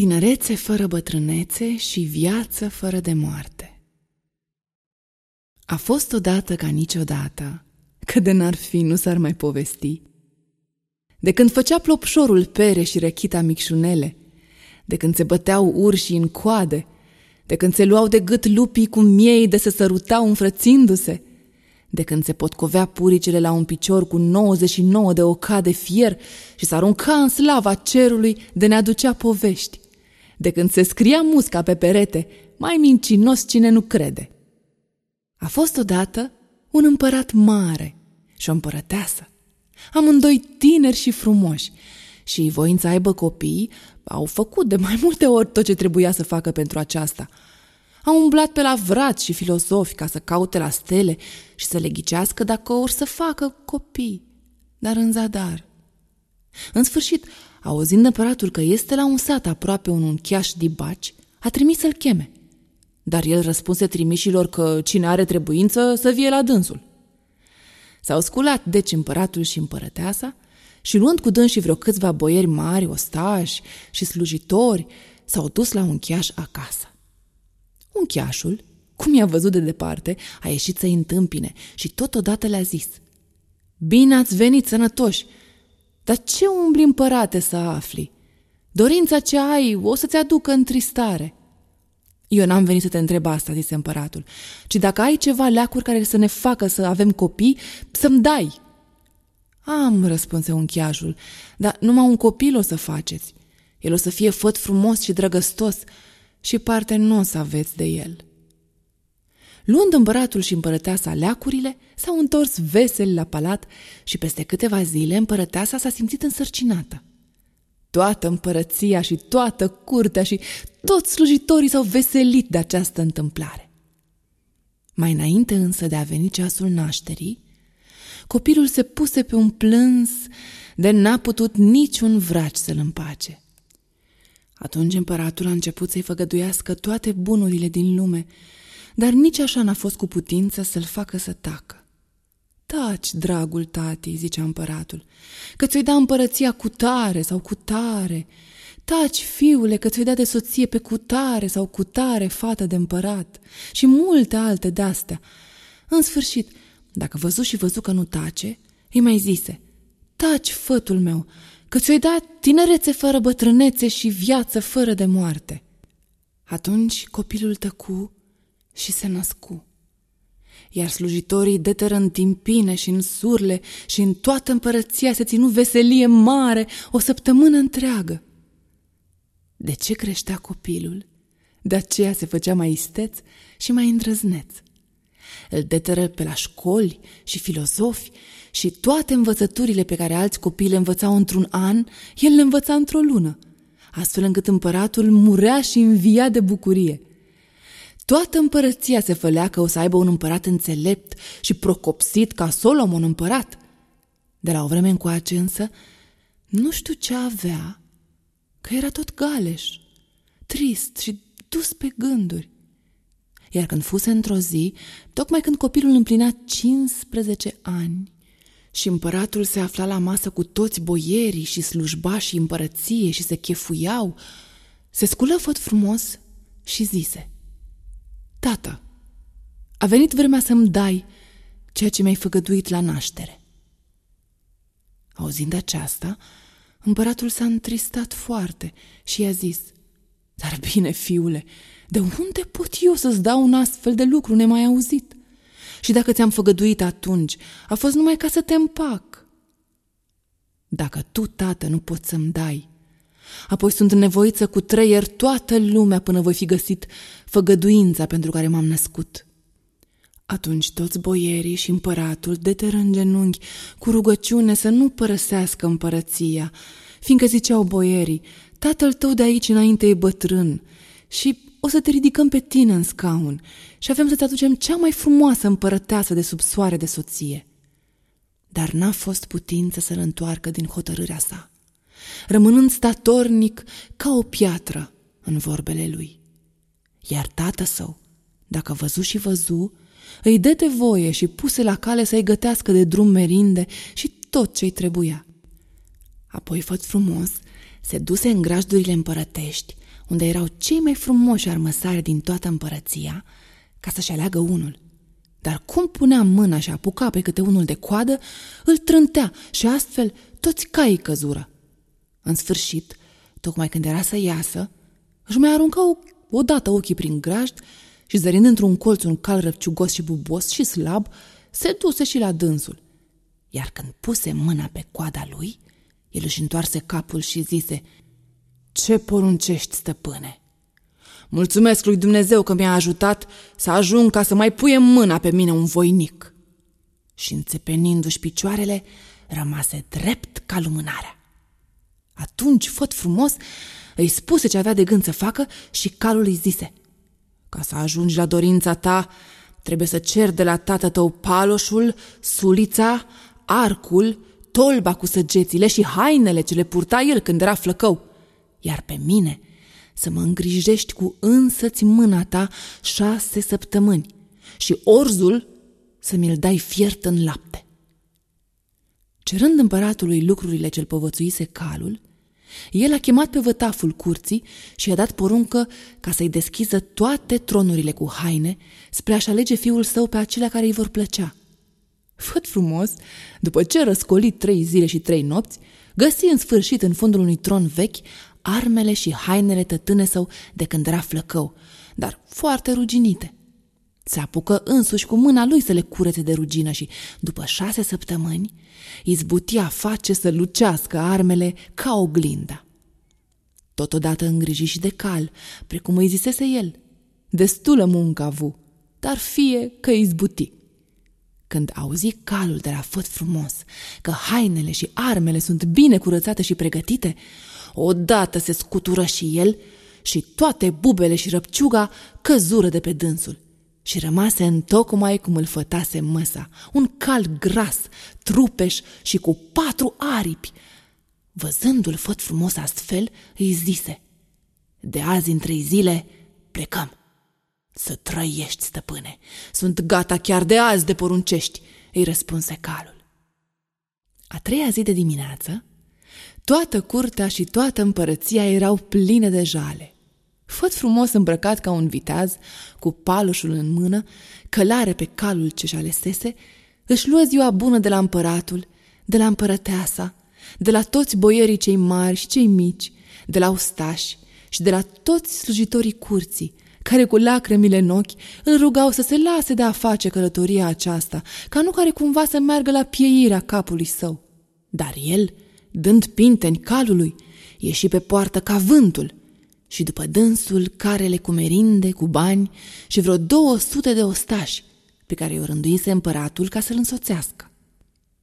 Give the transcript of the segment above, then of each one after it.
Tinerețe fără bătrânețe și viață fără de moarte. A fost odată ca niciodată, că de n-ar fi nu s-ar mai povesti. De când făcea plopșorul pere și rechita micșunele, de când se băteau urșii în coade, de când se luau de gât lupii cu miei de se sărutau înfrățindu-se, de când se potcovea puricele la un picior cu 99 de oca de fier și s-arunca în slava cerului de ne aducea povești, de când se scria musca pe perete, mai mincinos cine nu crede. A fost odată un împărat mare și o împărăteasă, amândoi tineri și frumoși, și voind să aibă copii, au făcut de mai multe ori tot ce trebuia să facă pentru aceasta. Au umblat pe la vrați și filosofi ca să caute la stele și să le ghicească dacă or să facă copii, dar în zadar. În sfârșit, auzind împăratul că este la un sat aproape un unchiaș dibaci, a trimis să-l cheme. Dar el răspunse trimișilor că cine are trebuință să vie la dânsul. S-au sculat deci împăratul și împărăteasa și luând cu dâns și vreo câțiva boieri mari, ostași și slujitori, s-au dus la unchiaș acasă. Unchiașul, cum i-a văzut de departe, a ieșit să-i întâmpine și totodată le-a zis Bine ați venit sănătoși! Dar ce umbli împărate să afli? Dorința ce ai o să-ți aducă întristare. Eu n-am venit să te întreb asta, zise împăratul, ci dacă ai ceva leacuri care să ne facă să avem copii, să-mi dai. Am, răspunse unchiajul, dar numai un copil o să faceți. El o să fie făt frumos și drăgăstos și parte nu o să aveți de el. Luând împăratul și împărăteasa leacurile, s-au întors veseli la palat și peste câteva zile împărăteasa s-a simțit însărcinată. Toată împărăția și toată curtea și toți slujitorii s-au veselit de această întâmplare. Mai înainte însă de a veni ceasul nașterii, copilul se puse pe un plâns de n-a putut niciun vraci să-l împace. Atunci împăratul a început să-i făgăduiască toate bunurile din lume dar nici așa n-a fost cu putință să-l facă să tacă. Taci, dragul tati, zicea împăratul, că ți-o da împărăția cu tare sau cu tare. Taci, fiule, că ți-o da de soție pe cutare sau cu tare fată de împărat și multe alte de-astea. În sfârșit, dacă văzu și văzu că nu tace, îi mai zise, taci, fătul meu, că ți-o dat tinerețe fără bătrânețe și viață fără de moarte. Atunci copilul tăcu și se născu. Iar slujitorii deteră în timpine și în surle și în toată împărăția se ținu veselie mare o săptămână întreagă. De ce creștea copilul? De aceea se făcea mai isteț și mai îndrăzneț. Îl deteră pe la școli și filozofi și toate învățăturile pe care alți copii le învățau într-un an, el le învăța într-o lună, astfel încât împăratul murea și învia de bucurie – Toată împărăția se fălea că o să aibă un împărat înțelept și procopsit ca Solomon împărat. De la o vreme încoace însă, nu știu ce avea, că era tot galeș, trist și dus pe gânduri. Iar când fuse într-o zi, tocmai când copilul împlinea 15 ani și împăratul se afla la masă cu toți boierii și slujbașii împărăției și se chefuiau, se sculă făt frumos și zise – Tată, a venit vremea să-mi dai ceea ce mi-ai făgăduit la naștere. Auzind aceasta, împăratul s-a întristat foarte și i-a zis, Dar bine, fiule, de unde pot eu să-ți dau un astfel de lucru nemai auzit? Și dacă ți-am făgăduit atunci, a fost numai ca să te împac. Dacă tu, tată, nu poți să-mi dai, Apoi sunt nevoiță cu treier toată lumea până voi fi găsit făgăduința pentru care m-am născut. Atunci toți boierii și împăratul deteră în genunchi cu rugăciune să nu părăsească împărăția, fiindcă ziceau boierii, tatăl tău de aici înainte e bătrân și o să te ridicăm pe tine în scaun și avem să-ți aducem cea mai frumoasă împărăteasă de sub soare de soție. Dar n-a fost putință să-l întoarcă din hotărârea sa rămânând statornic ca o piatră în vorbele lui. Iar tată său, dacă văzu și văzu, îi dete voie și puse la cale să-i gătească de drum merinde și tot ce-i trebuia. Apoi, făt frumos, se duse în grajdurile împărătești, unde erau cei mai frumoși armăsare din toată împărăția, ca să-și aleagă unul. Dar cum punea mâna și apuca pe câte unul de coadă, îl trântea și astfel toți caii căzură. În sfârșit, tocmai când era să iasă, își mai aruncau odată ochii prin grajd și zărind într-un colț un cal răciugos și bubos și slab, se duse și la dânsul. Iar când puse mâna pe coada lui, el își întoarse capul și zise, Ce poruncești, stăpâne?" Mulțumesc lui Dumnezeu că mi-a ajutat să ajung ca să mai puie mâna pe mine un voinic. Și înțepenindu-și picioarele, rămase drept ca lumânarea. Atunci, făt frumos, îi spuse ce avea de gând să facă și calul îi zise Ca să ajungi la dorința ta, trebuie să cer de la tată tău paloșul, sulița, arcul, tolba cu săgețile și hainele ce le purta el când era flăcău. Iar pe mine să mă îngrijești cu însăți mâna ta șase săptămâni și orzul să mi-l dai fiert în lapte. Cerând împăratului lucrurile ce-l povățuise calul, el a chemat pe vătaful curții și i-a dat poruncă ca să-i deschiză toate tronurile cu haine spre a-și alege fiul său pe acelea care îi vor plăcea. Făt frumos, după ce răscoli trei zile și trei nopți, găsi în sfârșit în fundul unui tron vechi armele și hainele tătâne său de când era flăcău, dar foarte ruginite. Se apucă însuși cu mâna lui să le curete de rugină și, după șase săptămâni, izbutia face să lucească armele ca oglinda. Totodată îngriji și de cal, precum îi zisese el. Destulă muncă avu, dar fie că izbuti. Când auzi calul de la făt frumos că hainele și armele sunt bine curățate și pregătite, odată se scutură și el și toate bubele și răpciuga căzură de pe dânsul și rămase în tocmai cum îl fătase măsa, un cal gras, trupeș și cu patru aripi. Văzându-l făt frumos astfel, îi zise, De azi în trei zile plecăm. Să trăiești, stăpâne, sunt gata chiar de azi de poruncești, îi răspunse calul. A treia zi de dimineață, toată curtea și toată împărăția erau pline de jale. Făt frumos îmbrăcat ca un viteaz, cu palușul în mână, călare pe calul ce-și alesese, își luă ziua bună de la împăratul, de la împărăteasa, de la toți boierii cei mari și cei mici, de la ustași și de la toți slujitorii curții, care cu lacrimile în ochi îl rugau să se lase de a face călătoria aceasta, ca nu care cumva să meargă la pieirea capului său. Dar el, dând pinteni calului, ieși pe poartă ca vântul și după dânsul carele cu merinde, cu bani și vreo două sute de ostași pe care i-o rânduise împăratul ca să-l însoțească.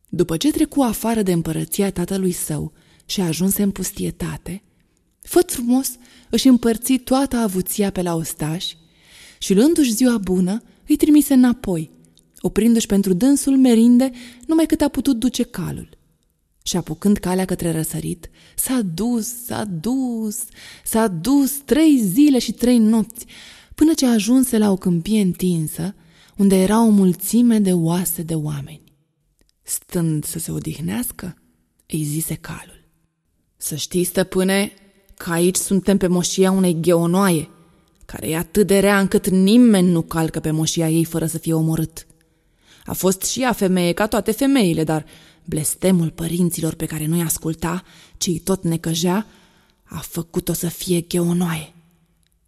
După ce trecu afară de împărăția tatălui său și ajunse în pustietate, făt frumos își împărți toată avuția pe la ostași și luându-și ziua bună, îi trimise înapoi, oprindu-și pentru dânsul merinde numai cât a putut duce calul. Și apucând calea către răsărit, s-a dus, s-a dus, s-a dus trei zile și trei nopți, până ce ajunse la o câmpie întinsă, unde era o mulțime de oase de oameni. Stând să se odihnească, îi zise calul. Să știi, stăpâne, că aici suntem pe moșia unei gheonoaie, care e atât de rea încât nimeni nu calcă pe moșia ei fără să fie omorât. A fost și ea femeie ca toate femeile, dar blestemul părinților pe care nu-i asculta, ci îi tot necăjea, a făcut-o să fie gheonoaie.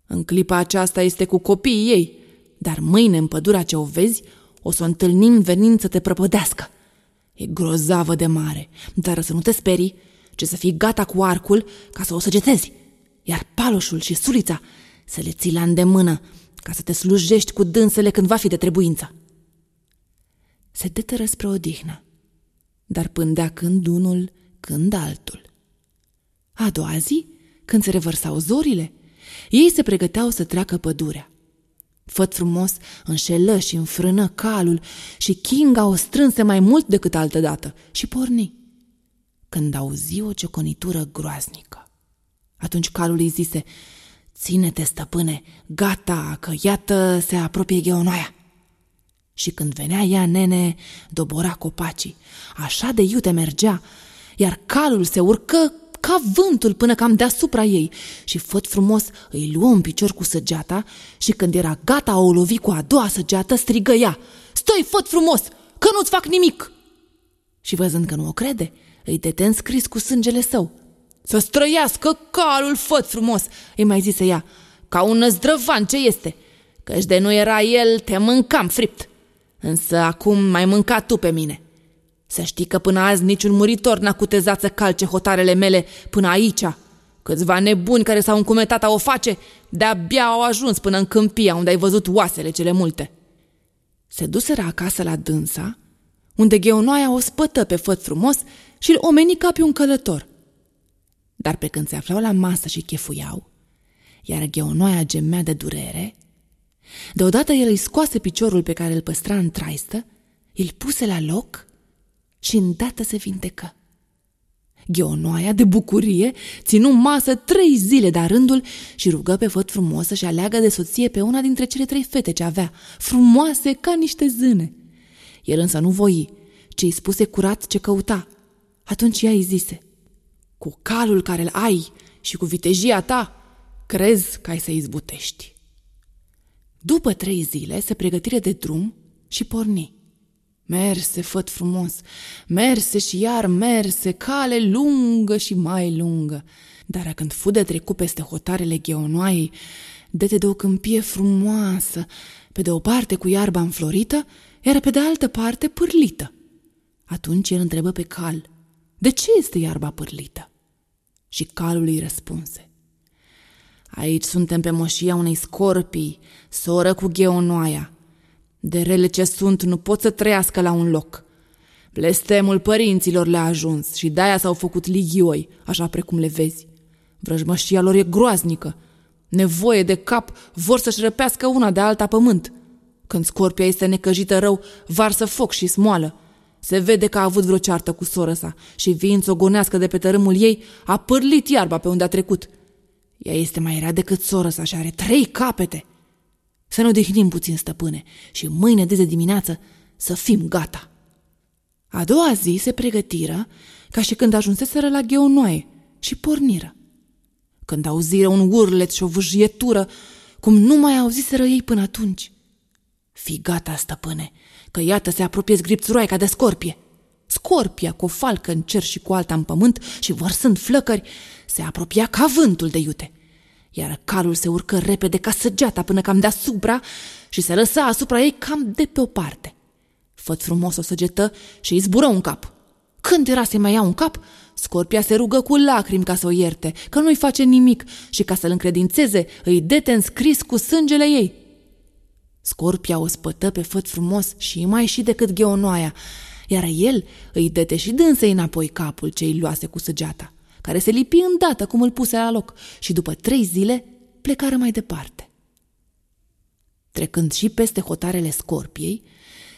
În clipa aceasta este cu copiii ei, dar mâine în pădurea ce o vezi, o să o întâlnim venind să te prăpădească. E grozavă de mare, dar să nu te sperii, ci să fii gata cu arcul ca să o săgetezi, iar paloșul și sulița să le ții la îndemână ca să te slujești cu dânsele când va fi de trebuință. Se deteră spre odihnă, dar pândea când unul, când altul. A doua zi, când se revărsau zorile, ei se pregăteau să treacă pădurea. Făt frumos înșelă și înfrână calul și Kinga o strânse mai mult decât altădată și porni. Când auzi o cioconitură groaznică. Atunci calul îi zise, Ține-te, stăpâne, gata, că iată se apropie gheonoaia. Și când venea ea, nene, dobora copacii. Așa de iute mergea, iar calul se urcă ca vântul până cam deasupra ei și făt frumos îi luă un picior cu săgeata și când era gata o lovi cu a doua săgeată, strigă ea, Stai, făt frumos, că nu-ți fac nimic! Și văzând că nu o crede, îi dete scris cu sângele său. Să străiască calul, făt frumos, îi mai zise ea, ca un năzdrăvan ce este, căci de nu era el, te mâncam fript. Însă acum mai mâncat tu pe mine. Să știi că până azi niciun muritor n-a cutezat să calce hotarele mele până aici. Câțiva nebuni care s-au încumetat a o face, de-abia au ajuns până în câmpia unde ai văzut oasele cele multe. Se duseră acasă la dânsa, unde gheonoaia o spătă pe făt frumos și îl omeni ca pe un călător. Dar pe când se aflau la masă și chefuiau, iar gheonoaia gemea de durere, deodată el îi scoase piciorul pe care îl păstra în traistă, îl puse la loc și îndată se vindecă. Gheonoaia, de bucurie, ținu masă trei zile de rândul și rugă pe făt frumos să-și aleagă de soție pe una dintre cele trei fete ce avea, frumoase ca niște zâne. El însă nu voi, ci îi spuse curat ce căuta. Atunci ea îi zise, cu calul care îl ai și cu vitejia ta, crezi că ai să izbutești. După trei zile se pregătire de drum și porni. Merse, făt frumos, merse și iar merse, cale lungă și mai lungă. Dar când fu de trecut peste hotarele gheonoaiei, dete de o câmpie frumoasă, pe de o parte cu iarba înflorită, iar pe de altă parte pârlită. Atunci el întrebă pe cal, de ce este iarba pârlită? Și calul îi răspunse, Aici suntem pe moșia unei scorpii, soră cu gheonoaia, de rele ce sunt, nu pot să trăiască la un loc. Blestemul părinților le-a ajuns și de-aia s-au făcut lighioi, așa precum le vezi. Vrăjmășia lor e groaznică. Nevoie de cap, vor să-și răpească una de alta pământ. Când scorpia este necăjită rău, varsă foc și smoală. Se vede că a avut vreo ceartă cu soră sa și fiind o gonească de pe tărâmul ei, a pârlit iarba pe unde a trecut. Ea este mai rea decât soră sa și are trei capete. Să ne odihnim puțin, stăpâne, și mâine de dimineață să fim gata. A doua zi se pregătiră ca și când ajunseseră la Gheonoaie și porniră. Când auziră un urlet și o vâjietură, cum nu mai auziseră ei până atunci. Fii gata, stăpâne, că iată se apropie zgripțuroaica de scorpie. Scorpia, cu o falcă în cer și cu alta în pământ și vărsând flăcări, se apropia ca vântul de iute – iar calul se urcă repede ca săgeata până cam deasupra și se lăsa asupra ei cam de pe o parte. Făt frumos o săgetă și îi zbură un cap. Când era să mai ia un cap, Scorpia se rugă cu lacrimi ca să o ierte, că nu-i face nimic și ca să-l încredințeze, îi dete înscris cu sângele ei. Scorpia o spătă pe făt frumos și mai și decât gheonoaia, iar el îi dete și dânsă înapoi capul ce îi luase cu săgeata care se lipi îndată cum îl puse la loc și după trei zile plecară mai departe. Trecând și peste hotarele scorpiei,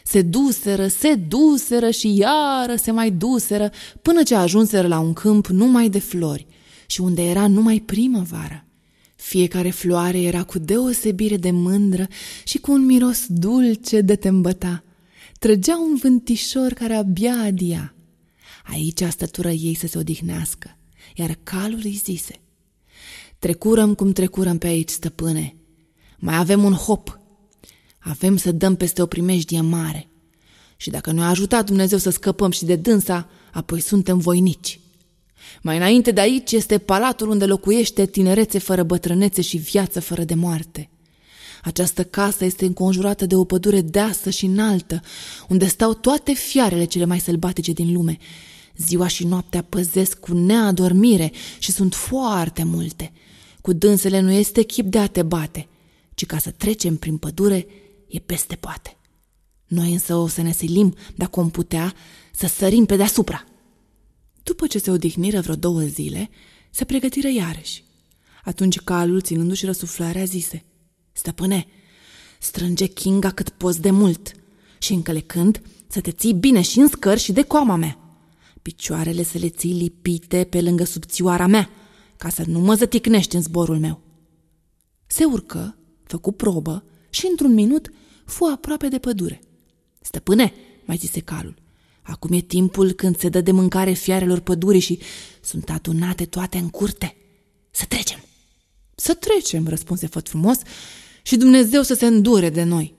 se duseră, se duseră și iară se mai duseră până ce ajunseră la un câmp numai de flori și unde era numai primăvară. Fiecare floare era cu deosebire de mândră și cu un miros dulce de te îmbăta. Trăgea un vântișor care abia adia. Aici stătură ei să se odihnească iar calul îi zise, Trecurăm cum trecurăm pe aici, stăpâne. Mai avem un hop. Avem să dăm peste o primejdie mare. Și dacă ne-a ajutat Dumnezeu să scăpăm și de dânsa, apoi suntem voinici. Mai înainte de aici este palatul unde locuiește tinerețe fără bătrânețe și viață fără de moarte. Această casă este înconjurată de o pădure deasă și înaltă, unde stau toate fiarele cele mai sălbatice din lume Ziua și noaptea păzesc cu neadormire și sunt foarte multe. Cu dânsele nu este chip de a te bate, ci ca să trecem prin pădure e peste poate. Noi însă o să ne silim, dacă om putea, să sărim pe deasupra. După ce se odihniră vreo două zile, se pregătiră iarăși. Atunci calul, ținându-și răsuflarea, zise Stăpâne, strânge Kinga cât poți de mult și încălecând să te ții bine și în scări și de coama mea picioarele să le ții lipite pe lângă subțioara mea, ca să nu mă zăticnești în zborul meu. Se urcă, făcu probă și într-un minut fu aproape de pădure. Stăpâne, mai zise calul, Acum e timpul când se dă de mâncare fiarelor pădurii și sunt adunate toate în curte. Să trecem! Să trecem, răspunse făt frumos, și Dumnezeu să se îndure de noi.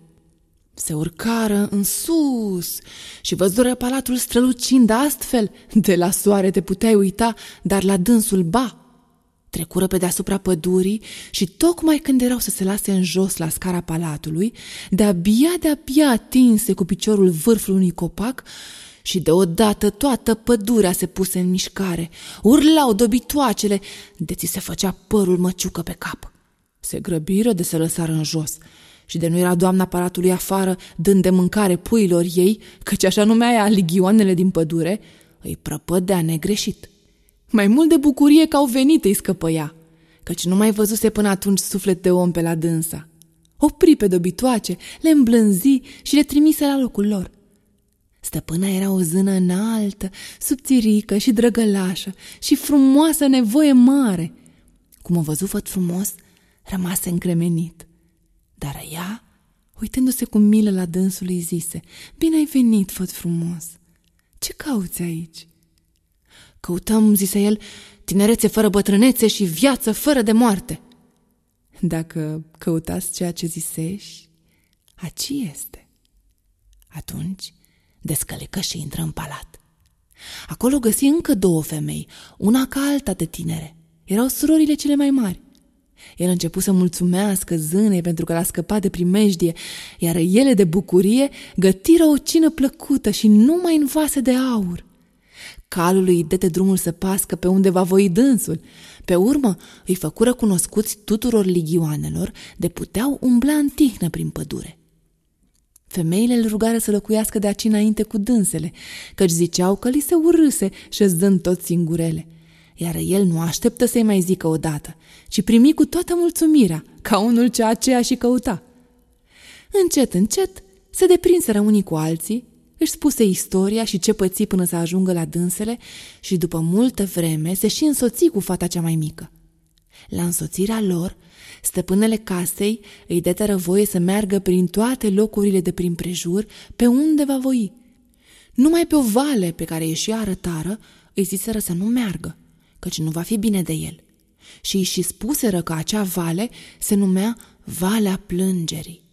Se urcară în sus și văzură palatul strălucind astfel. De la soare te puteai uita, dar la dânsul ba. Trecură pe deasupra pădurii și tocmai când erau să se lase în jos la scara palatului, de-abia, de-abia atinse cu piciorul vârful unui copac și deodată toată pădurea se puse în mișcare. Urlau dobitoacele, de ți se făcea părul măciucă pe cap. Se grăbiră de se lăsară în jos și de nu era doamna palatului afară dând de mâncare puilor ei, căci așa numea ea ligioanele din pădure, îi prăpădea negreșit. Mai mult de bucurie că au venit îi scăpăia, căci nu mai văzuse până atunci suflet de om pe la dânsa. Opri pe dobitoace, le îmblânzi și le trimise la locul lor. Stăpâna era o zână înaltă, subțirică și drăgălașă și frumoasă nevoie mare. Cum o văzut făt frumos, rămase încremenit. Dar ea, uitându-se cu milă la dânsul, îi zise, Bine ai venit, făt frumos! Ce cauți aici?" Căutăm, zise el, tinerețe fără bătrânețe și viață fără de moarte. Dacă căutați ceea ce zisești, aci este. Atunci descălecă și intră în palat. Acolo găsi încă două femei, una ca alta de tinere. Erau surorile cele mai mari. El început să mulțumească zânei pentru că l-a scăpat de primejdie, iar ele de bucurie gătiră o cină plăcută și numai în vase de aur. Calului îi dete drumul să pască pe unde va voi dânsul. Pe urmă îi făcură cunoscuți tuturor ligioanelor de puteau umbla în tihnă prin pădure. Femeile îl rugară să locuiască de aici înainte cu dânsele, căci ziceau că li se urâse șezând tot singurele. Iar el nu așteptă să-i mai zică odată, ci primi cu toată mulțumirea, ca unul ce aceea și căuta. Încet, încet, se deprinseră unii cu alții, își spuse istoria și ce păți până să ajungă la dânsele și după multă vreme se și însoți cu fata cea mai mică. La însoțirea lor, stăpânele casei îi deteră voie să meargă prin toate locurile de prin prejur, pe unde va voi. Numai pe o vale pe care ieși arătară, îi ziseră să nu meargă, căci nu va fi bine de el. Și își și spuseră că acea vale se numea Valea Plângerii.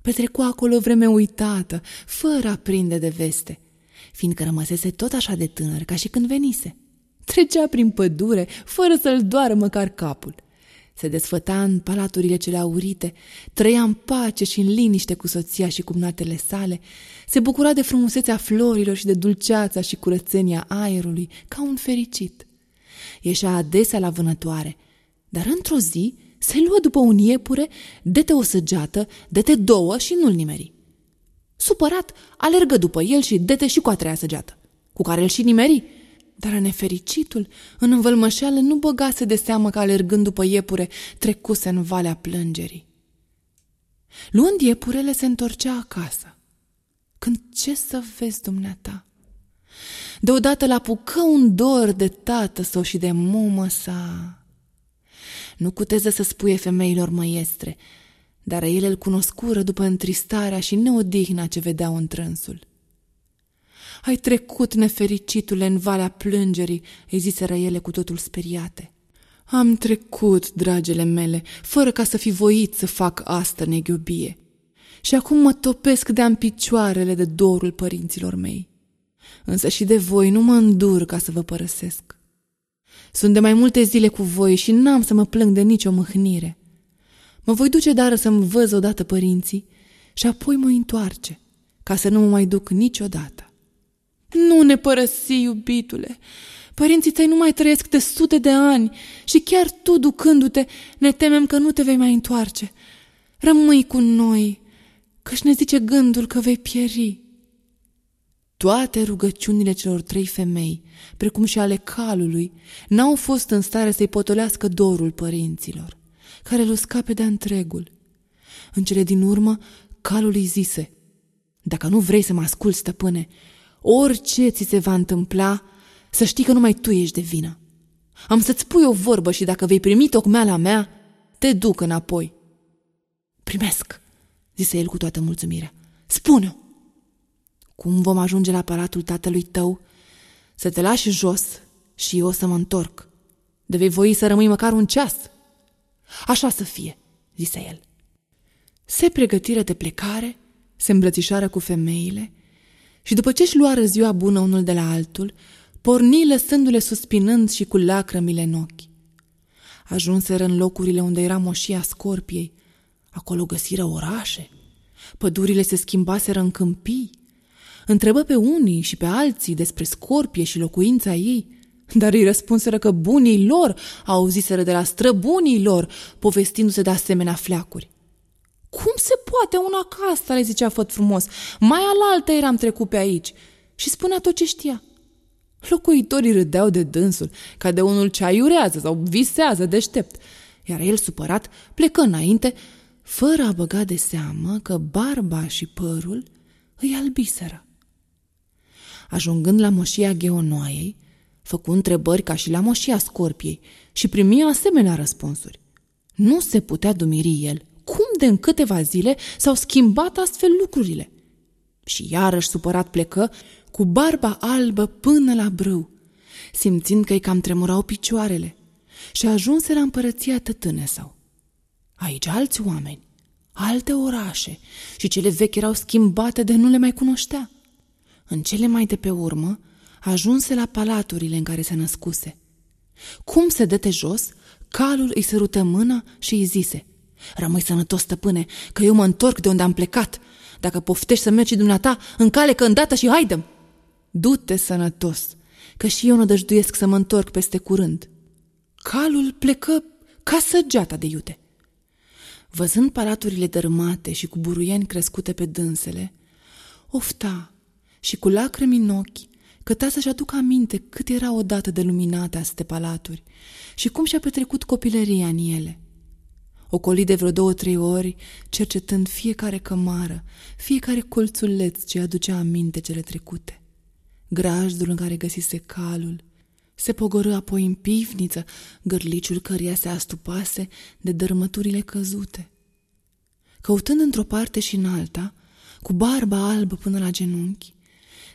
Petrecu acolo vreme uitată, fără a prinde de veste, fiindcă rămăsese tot așa de tânăr ca și când venise. Trecea prin pădure, fără să-l doară măcar capul. Se desfăta în palaturile cele aurite, trăia în pace și în liniște cu soția și cumnatele sale, se bucura de frumusețea florilor și de dulceața și curățenia aerului, ca un fericit. Ieșea adesea la vânătoare, dar într-o zi se luă după un iepure, dete o săgeată, dete două și nu-l nimeri. Supărat, alergă după el și dete și cu a treia săgeată, cu care îl și nimeri. Dar nefericitul, în învălmășeală, nu băgase de seamă că alergând după iepure, trecuse în valea plângerii. Luând iepurele, se întorcea acasă. Când ce să vezi, dumneata? Deodată l-apucă un dor de tată sau și de mumă sa. Nu cuteză să spuie femeilor măiestre, dar ele îl cunoscură după întristarea și neodihna ce vedeau în trânsul. Ai trecut, nefericitule, în valea plângerii, îi ziseră ele cu totul speriate. Am trecut, dragele mele, fără ca să fi voit să fac asta neghiobie. Și acum mă topesc de-am picioarele de dorul părinților mei. Însă și de voi nu mă îndur ca să vă părăsesc. Sunt de mai multe zile cu voi și n-am să mă plâng de nicio mâhnire. Mă voi duce dar să-mi văz odată părinții și apoi mă întoarce, ca să nu mă mai duc niciodată. Nu ne părăsi, iubitule! Părinții tăi nu mai trăiesc de sute de ani și chiar tu, ducându-te, ne temem că nu te vei mai întoarce. Rămâi cu noi, căci ne zice gândul că vei pieri. Toate rugăciunile celor trei femei, precum și ale calului, n-au fost în stare să-i potolească dorul părinților, care îl scape de întregul. În cele din urmă, calul îi zise, Dacă nu vrei să mă asculți, stăpâne, orice ți se va întâmpla, să știi că numai tu ești de vină. Am să-ți pui o vorbă și dacă vei primi tocmeala mea, te duc înapoi. Primesc, zise el cu toată mulțumirea. Spune-o! Cum vom ajunge la palatul tatălui tău? Să te lași jos și eu să mă întorc. De vei voi să rămâi măcar un ceas. Așa să fie, zise el. Se pregătiră de plecare, se îmbrățișară cu femeile și după ce-și luară ziua bună unul de la altul, porni lăsându-le suspinând și cu lacrămile în ochi. Ajunseră în locurile unde era moșia scorpiei. Acolo găsiră orașe. Pădurile se schimbaseră în câmpii. Întrebă pe unii și pe alții despre scorpie și locuința ei, dar îi răspunseră că bunii lor auziseră de la străbunii lor, povestindu-se de asemenea fleacuri. Cum se poate una ca asta, le zicea făt frumos. Mai alaltă eram trecut pe aici. Și spunea tot ce știa. Locuitorii râdeau de dânsul, ca de unul ce aiurează sau visează deștept, iar el, supărat, plecă înainte, fără a băga de seamă că barba și părul îi albiseră. Ajungând la moșia Gheonoaiei, făcu întrebări ca și la moșia Scorpiei și primi asemenea răspunsuri. Nu se putea dumiri el cum de în câteva zile s-au schimbat astfel lucrurile. Și iarăși supărat plecă, cu barba albă până la brâu, simțind că îi cam tremurau picioarele și ajunse la împărăția tătâne sau. Aici alți oameni, alte orașe și cele vechi erau schimbate de nu le mai cunoștea. În cele mai de pe urmă, ajunse la palaturile în care se născuse. Cum se dete jos, calul îi sărută mâna și îi zise Rămâi sănătos, stăpâne, că eu mă întorc de unde am plecat. Dacă poftești să mergi și dumneata, încalecă îndată și haidăm! Du-te sănătos, că și eu nădăjduiesc să mă întorc peste curând. Calul plecă ca săgeata de iute. Văzând palaturile dărâmate și cu buruieni crescute pe dânsele, ofta și cu lacrimi în ochi, căta să-și aducă aminte cât era odată de luminate astea palaturi și cum și-a petrecut copilăria în ele. Ocoli de vreo două-trei ori, cercetând fiecare cămară, fiecare colțuleț ce aducea aminte cele trecute grajdul în care găsise calul. Se pogorâ apoi în pivniță, gărliciul căreia se astupase de dărâmăturile căzute. Căutând într-o parte și în alta, cu barba albă până la genunchi,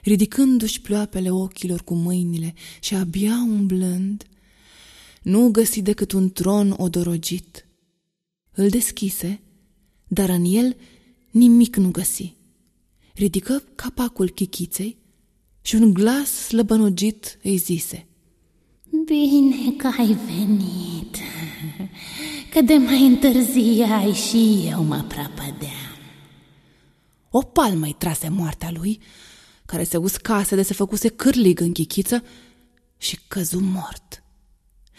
ridicându-și ploapele ochilor cu mâinile și abia umblând, nu găsi decât un tron odorogit. Îl deschise, dar în el nimic nu găsi. Ridică capacul chichiței și un glas slăbănogit îi zise Bine că ai venit, că de mai întârziai și eu mă prăpădeam. O palmă îi trase moartea lui, care se uscase de se făcuse cârlig în chichiță și căzu mort.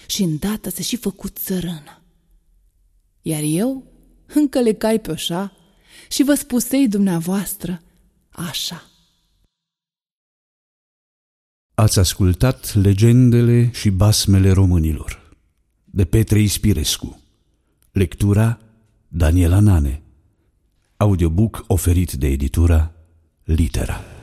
Și îndată se și făcut țărână. Iar eu încă le cai pe oșa și vă spusei dumneavoastră așa. Ați ascultat legendele și basmele românilor de Petre Ispirescu. Lectura Daniela Nane. Audiobook oferit de editura Litera.